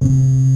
Bye.